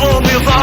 Oh, meu